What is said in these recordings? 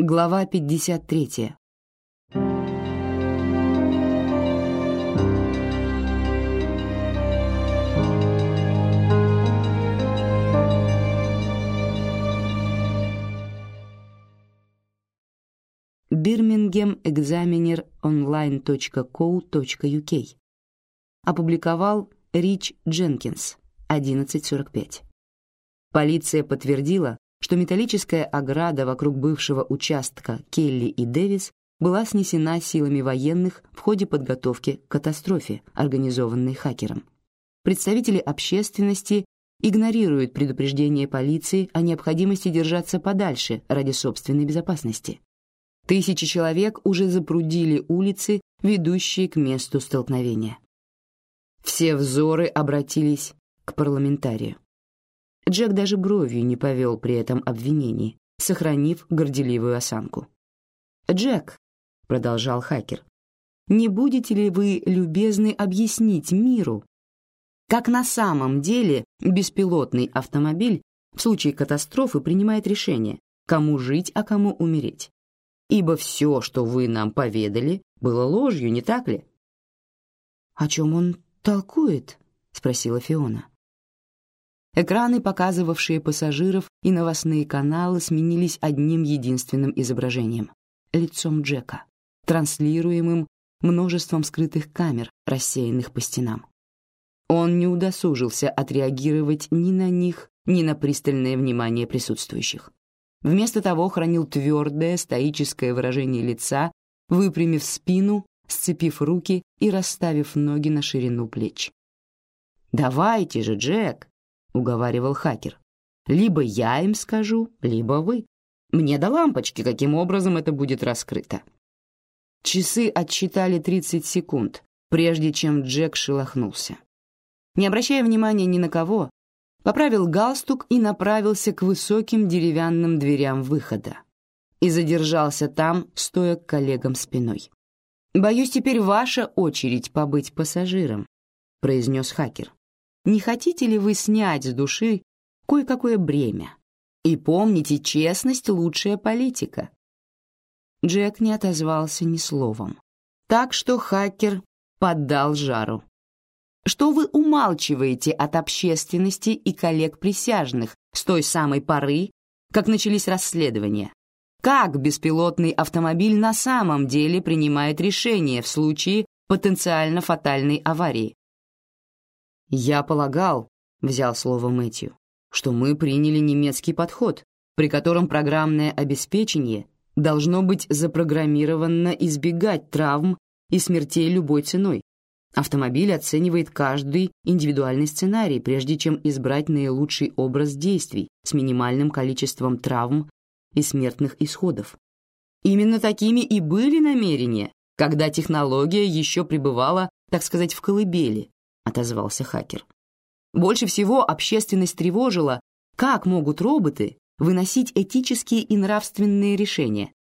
Глава 53. Birmingham Examiner Online.co.uk. Опубликовал Рич Дженкинс, 11.45. Полиция подтвердила, что металлическая ограда вокруг бывшего участка Келли и Дэвис была снесена силами военных в ходе подготовки к катастрофе, организованной хакером. Представители общественности игнорируют предупреждение полиции о необходимости держаться подальше ради собственной безопасности. Тысячи человек уже запрудили улицы, ведущие к месту столкновения. Все взоры обратились к парламентарию. Джек даже бровью не повел при этом обвинении, сохранив горделивую осанку. «Джек», — продолжал хакер, — «не будете ли вы любезны объяснить миру, как на самом деле беспилотный автомобиль в случае катастрофы принимает решение, кому жить, а кому умереть? Ибо все, что вы нам поведали, было ложью, не так ли?» «О чем он толкует?» — спросила Фиона. Экраны, показывавшие пассажиров, и новостные каналы сменились одним единственным изображением — лицом Джека, транслируемым множеством скрытых камер, рассеянных по стенам. Он не удосужился отреагировать ни на них, ни на пристальное внимание присутствующих. Вместо того хранил твердое, стоическое выражение лица, выпрямив спину, сцепив руки и расставив ноги на ширину плеч. «Давайте же, Джек!» — уговаривал хакер. «Либо я им скажу, либо вы. Мне до лампочки, каким образом это будет раскрыто». Часы отсчитали 30 секунд, прежде чем Джек шелохнулся. Не обращая внимания ни на кого, поправил галстук и направился к высоким деревянным дверям выхода. И задержался там, стоя к коллегам спиной. «Боюсь, теперь ваша очередь побыть пассажиром», — произнес хакер. Не хотите ли вы снять с души кое-какое бремя? И помните, честность — лучшая политика. Джек не отозвался ни словом. Так что хакер поддал жару. Что вы умалчиваете от общественности и коллег-присяжных с той самой поры, как начались расследования? Как беспилотный автомобиль на самом деле принимает решение в случае потенциально фатальной аварии? «Я полагал», — взял слово Мэтью, «что мы приняли немецкий подход, при котором программное обеспечение должно быть запрограммировано избегать травм и смертей любой ценой. Автомобиль оценивает каждый индивидуальный сценарий, прежде чем избрать наилучший образ действий с минимальным количеством травм и смертных исходов. Именно такими и были намерения, когда технология еще пребывала, так сказать, в колыбели, отозвался хакер. Больше всего общественность тревожила, как могут роботы выносить этические и нравственные решения.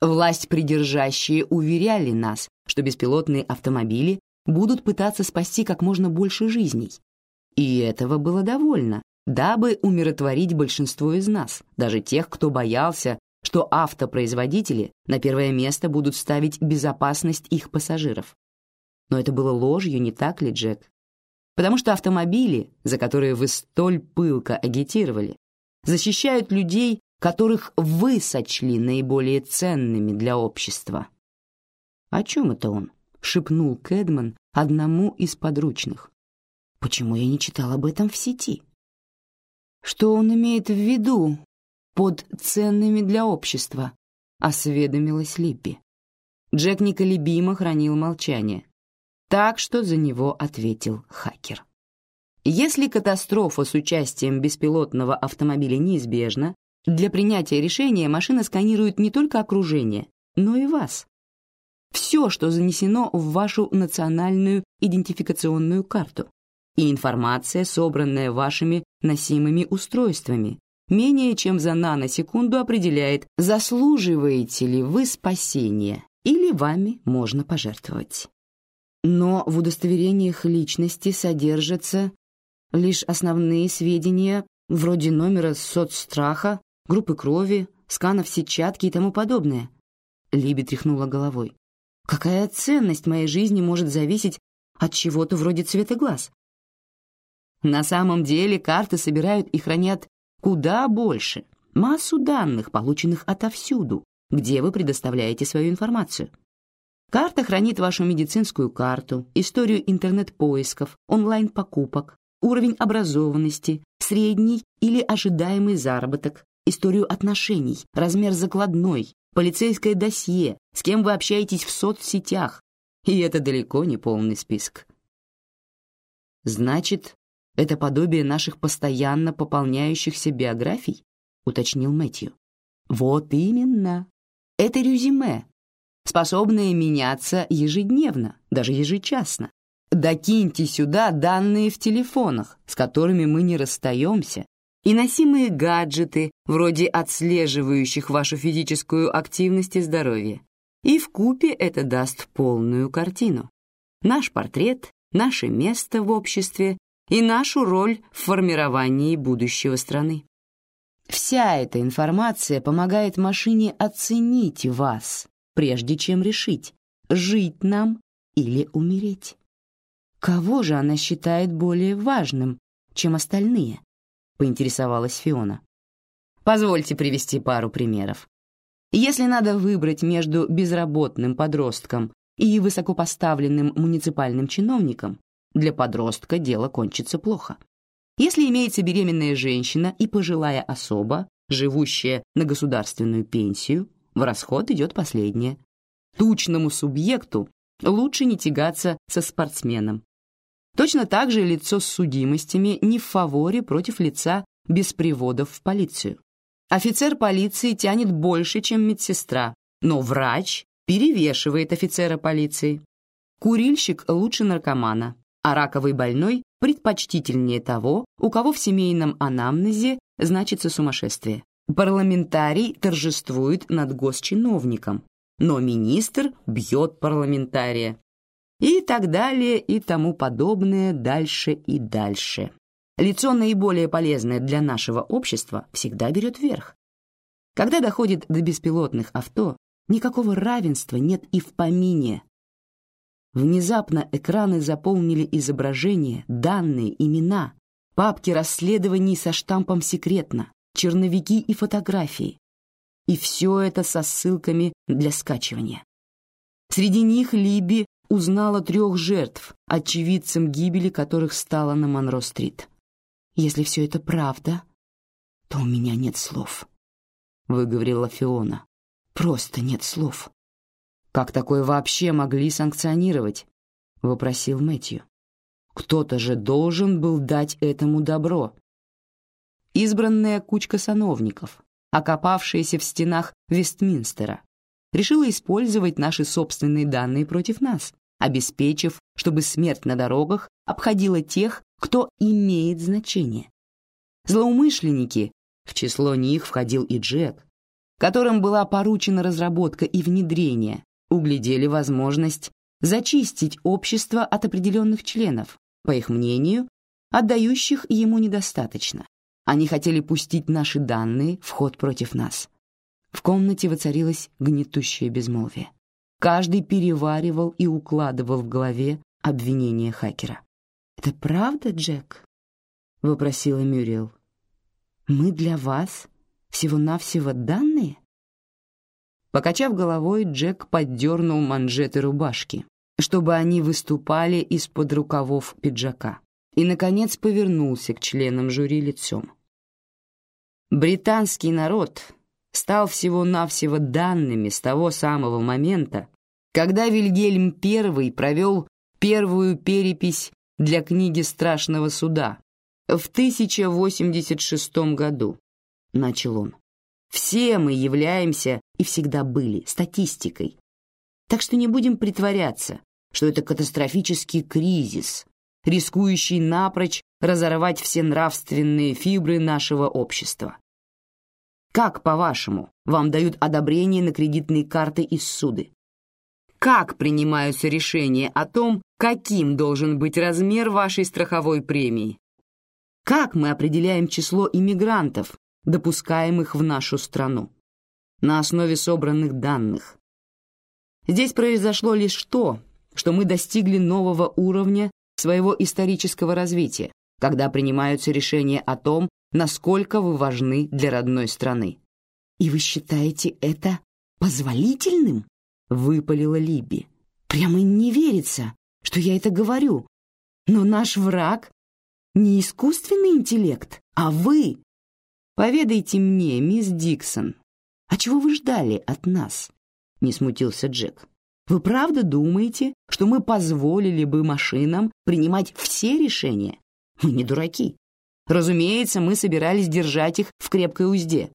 Власть придержащие уверяли нас, что беспилотные автомобили будут пытаться спасти как можно больше жизней. И этого было довольно, дабы умиротворить большинство из нас, даже тех, кто боялся, что автопроизводители на первое место будут ставить безопасность их пассажиров. Но это было ложью, не так ли, Джек? Потому что автомобили, за которые вы столь пылко агитировали, защищают людей, которых вы сочли наиболее ценными для общества. «О чем это он?» — шепнул Кэдман одному из подручных. «Почему я не читал об этом в сети?» «Что он имеет в виду под ценными для общества?» — осведомилась Липпи. Джек неколебимо хранил молчание, так что за него ответил хакер. Если катастрофа с участием беспилотного автомобиля неизбежна, для принятия решения машина сканирует не только окружение, но и вас. Все, что занесено в вашу национальную идентификационную карту, и информация, собранная вашими носимыми устройствами, менее чем за наносекунду определяет, заслуживаете ли вы спасения или вами можно пожертвовать. Но в удостоверениях личности содержатся лишь основные сведения вроде номера соцстраха, группы крови, сканов сетчатки и тому подобное. Либи тряхнула головой. Какая ценность моей жизни может зависеть от чего-то вроде цвета глаз? На самом деле карты собирают и хранят куда больше. Массу данных, полученных отовсюду, где вы предоставляете свою информацию. Карта хранит вашу медицинскую карту, историю интернет-поисков, онлайн-покупок, уровень образованности, средний или ожидаемый заработок, историю отношений, размер закладной, полицейское досье, с кем вы общаетесь в соцсетях. И это далеко не полный список. Значит, это подобие наших постоянно пополняющихся биографий, уточнил Мэтью. Вот именно. Это резюме, способное меняться ежедневно, даже ежечасно. Докиньте сюда данные в телефонах, с которыми мы не расстаемся, и носимые гаджеты, вроде отслеживающих вашу физическую активность и здоровье. И в купе это даст полную картину. Наш портрет, наше место в обществе и нашу роль в формировании будущего страны. Вся эта информация помогает машине оценить вас, прежде чем решить, жить нам или умереть. Кого же она считает более важным, чем остальные? Поинтересовалась Фиона. Позвольте привести пару примеров. Если надо выбрать между безработным подростком и высокопоставленным муниципальным чиновником, для подростка дело кончится плохо. Если имеется беременная женщина и пожилая особа, живущая на государственную пенсию, в расход идет последнее. Тучному субъекту лучше не тягаться со спортсменом. Точно так же лицо с судимостями не в фаворе против лица без приводов в полицию. Офицер полиции тянет больше, чем медсестра, но врач перевешивает офицера полиции. Курильщик лучше наркомана, а раковый больной предпочтительнее того, у кого в семейном анамнезе значится сумасшествие. Парламентарий торжествует над госчиновником, но министр бьет парламентария. И так далее и тому подобное дальше и дальше. Лицо наиболее полезное для нашего общества всегда берет верх. Когда доходит до беспилотных авто, никакого равенства нет и в помине. Внезапно экраны заполнили изображения, данные, имена, папки расследований со штампом «секретно», черновики и фотографии. И все это со ссылками для скачивания. Среди них Либи узнала трех жертв, очевидцем гибели которых стала на Монро-стрит. «Если все это правда, то у меня нет слов», — выговорила Фиона. «Просто нет слов». «Как такое вообще могли санкционировать?» — вопросил Мэтью. «Кто-то же должен был дать этому добро». Избранная кучка сановников, окопавшаяся в стенах Вестминстера, решила использовать наши собственные данные против нас, обеспечив, чтобы смерть на дорогах обходила тех, кто имеет значение. Злоумышленники, в число них входил и Джек, которым была поручена разработка и внедрение углядели возможность зачистить общество от определенных членов, по их мнению, отдающих ему недостаточно. Они хотели пустить наши данные в ход против нас. В комнате воцарилось гнетущее безмолвие. Каждый переваривал и укладывал в голове обвинение хакера. «Это правда, Джек?» — вопросила Мюрриел. «Мы для вас всего-навсего данные?» Покачав головой, Джек поддернул манжеты рубашки, чтобы они выступали из-под рукавов пиджака, и, наконец, повернулся к членам жюри лицом. Британский народ стал всего-навсего данными с того самого момента, когда Вильгельм I провел первую перепись для книги «Страшного суда» в 1086 году, начал он. Все мы являемся и всегда были статистикой. Так что не будем притворяться, что это катастрофический кризис, рискующий напрочь разорвать все нравственные фибры нашего общества. Как, по-вашему, вам дают одобрение на кредитные карты и суды? Как принимаются решения о том, каким должен быть размер вашей страховой премии? Как мы определяем число иммигрантов, допускаемых в нашу страну. на основе собранных данных. Здесь произошло лишь то, что мы достигли нового уровня своего исторического развития, когда принимаются решения о том, насколько вы важны для родной страны. «И вы считаете это позволительным?» — выпалила Либи. «Прямо не верится, что я это говорю. Но наш враг — не искусственный интеллект, а вы. Поведайте мне, мисс Диксон, а чего вы ждали от нас?» — не смутился Джек. «Вы правда думаете, что мы позволили бы машинам принимать все решения? Мы не дураки. Разумеется, мы собирались держать их в крепкой узде,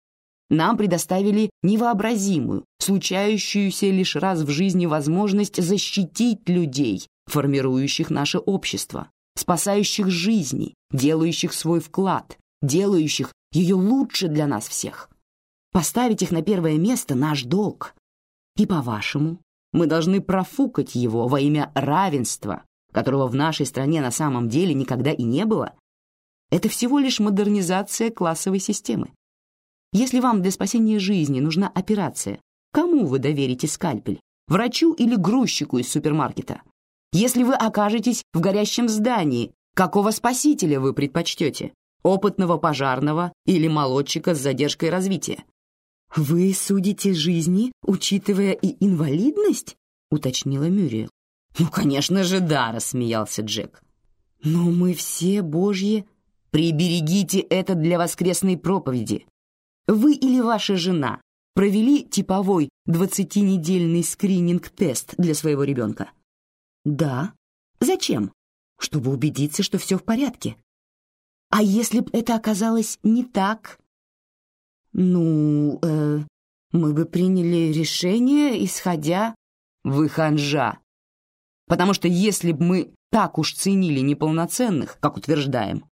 нам предоставили невообразимую, случающуюся лишь раз в жизни возможность защитить людей, формирующих наше общество, спасающих жизни, делающих свой вклад, делающих ее лучше для нас всех. Поставить их на первое место — наш долг. И, по-вашему, мы должны профукать его во имя равенства, которого в нашей стране на самом деле никогда и не было? Это всего лишь модернизация классовой системы. Если вам для спасения жизни нужна операция, кому вы доверите скальпель? Врачу или грузчику из супермаркета? Если вы окажетесь в горящем здании, какого спасителя вы предпочтете? Опытного пожарного или молодчика с задержкой развития? «Вы судите жизни, учитывая и инвалидность?» — уточнила Мюриел. «Ну, конечно же, да», — рассмеялся Джек. «Но мы все божьи...» «Приберегите это для воскресной проповеди. Вы или ваша жена провели типовой 20-недельный скрининг-тест для своего ребенка? Да. Зачем? Чтобы убедиться, что все в порядке. А если бы это оказалось не так? Ну, э, мы бы приняли решение, исходя... Вы ханжа. Потому что если бы мы так уж ценили неполноценных, как утверждаем,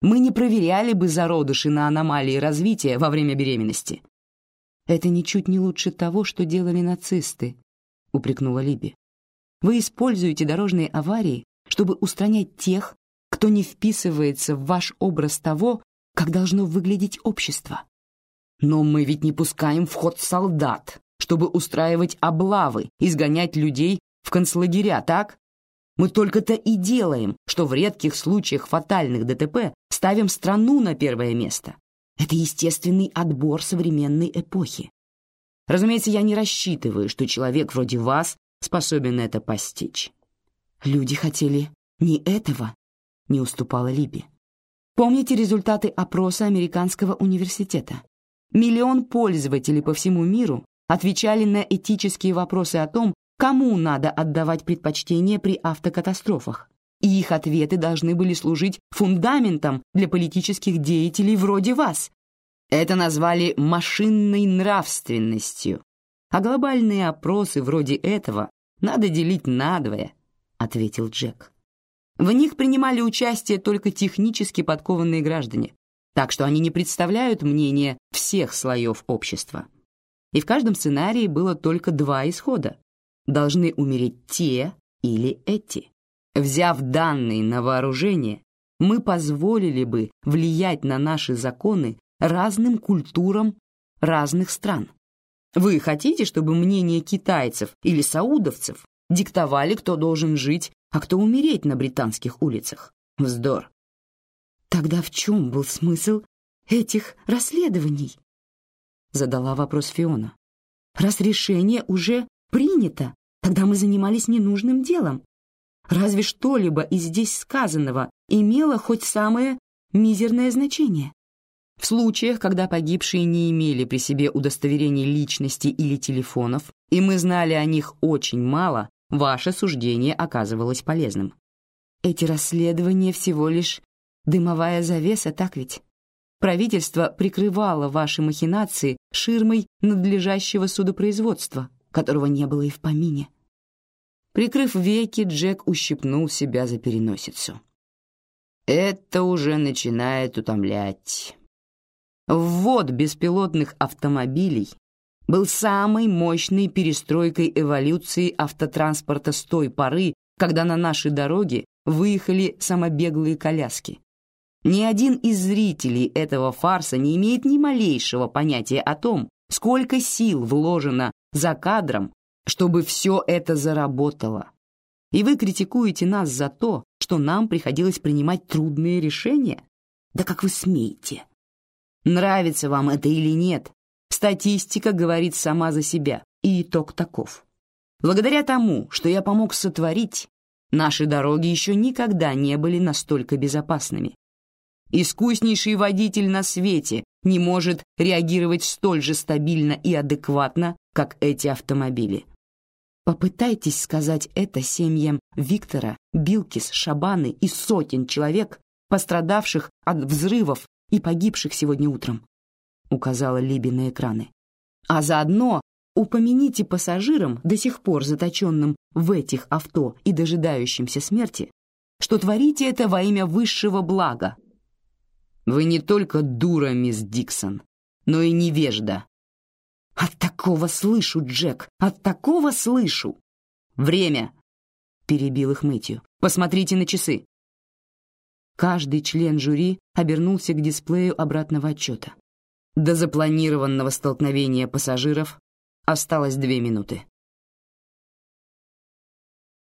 мы не проверяли бы зародыши на аномалии развития во время беременности. Это ничуть не лучше того, что делали нацисты, упрекнула Либи. Вы используете дорожные аварии, чтобы устранять тех, кто не вписывается в ваш образ того, как должно выглядеть общество. Но мы ведь не пускаем в ход солдат, чтобы устраивать облавы, изгонять людей в концлагеря, так? Мы только-то и делаем, что в редких случаях фатальных ДТП ставим страну на первое место. Это естественный отбор современной эпохи. Разумеется, я не рассчитываю, что человек вроде вас способен это постичь. Люди хотели не этого, не уступала Либи. Помните результаты опроса американского университета? Миллион пользователей по всему миру отвечали на этические вопросы о том, кому надо отдавать предпочтение при автокатастрофах, и их ответы должны были служить фундаментом для политических деятелей вроде вас. Это назвали машинной нравственностью, а глобальные опросы вроде этого надо делить надвое, ответил Джек. В них принимали участие только технически подкованные граждане, так что они не представляют мнение всех слоев общества. И в каждом сценарии было только два исхода должны умереть те или эти. Взяв данные на вооружение, мы позволили бы влиять на наши законы разным культурам разных стран. Вы хотите, чтобы мнение китайцев или саудовцев диктовали, кто должен жить, а кто умереть на британских улицах? Вздор. Тогда в чем был смысл этих расследований? Задала вопрос Фиона. Раз решение уже принято, Тогда мы занимались ненужным делом. Разве что-либо из здесь сказанного имело хоть самое мизерное значение? В случаях, когда погибшие не имели при себе удостоверений личности или телефонов, и мы знали о них очень мало, ваше суждение оказывалось полезным. Эти расследования всего лишь дымовая завеса, так ведь? Правительство прикрывало ваши махинации ширмой надлежащего судопроизводства, которого не было и в помине. Прикрыв веки, Джек ущипнул себя за переносицу. Это уже начинает утомлять. Ввод беспилотных автомобилей был самой мощной перестройкой эволюции автотранспорта с той поры, когда на наши дороги выехали самобеглые коляски. Ни один из зрителей этого фарса не имеет ни малейшего понятия о том, Сколько сил вложено за кадром, чтобы все это заработало. И вы критикуете нас за то, что нам приходилось принимать трудные решения? Да как вы смеете? Нравится вам это или нет, статистика говорит сама за себя, и итог таков. Благодаря тому, что я помог сотворить, наши дороги еще никогда не были настолько безопасными. Искуснейший водитель на свете не может реагировать столь же стабильно и адекватно, как эти автомобили. Попытайтесь сказать это семьям Виктора, Билкис, Шабаны и сотен человек, пострадавших от взрывов и погибших сегодня утром, указала Либи на экраны. А заодно упомяните пассажирам, до сих пор заточенным в этих авто и дожидающимся смерти, что творите это во имя высшего блага. Вы не только дура, мисс Диксон, но и невежда. От такого слышу, Джек, от такого слышу. Время, перебил их Мэтью. Посмотрите на часы. Каждый член жюри обернулся к дисплею обратного отчета. До запланированного столкновения пассажиров осталось две минуты.